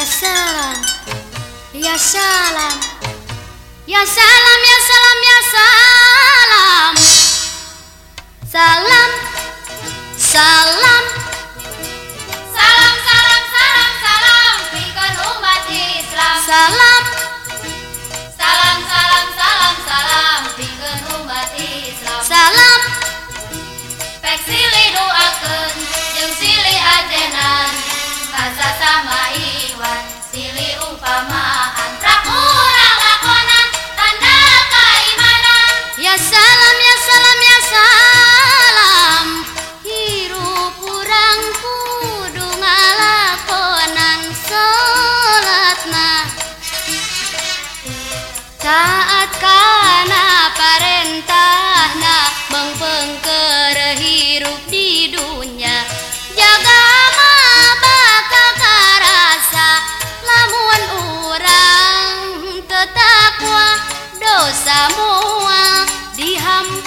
Ya salam, ya salam, ya salam, ya salam, ya salam, salam, salam, salam, salam, salam, salam, berikan umat Islam, salam. ya salam ya salam ya salam. Hirup kurang kudu ngalakonan salatna tak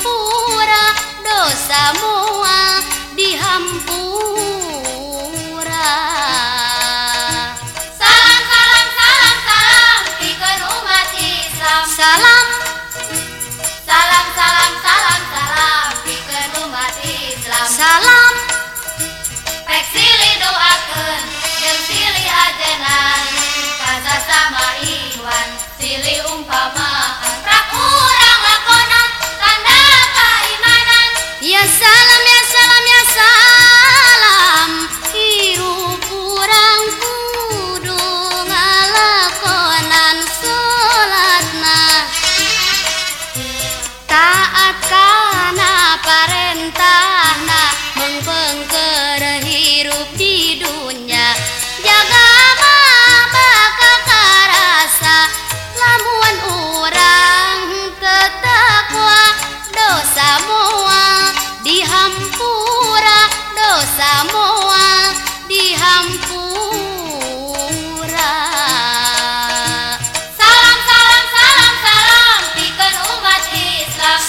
pura dosamu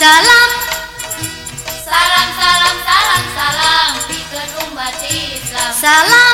salam. Salam salam salam salam di umat Islam. Salam.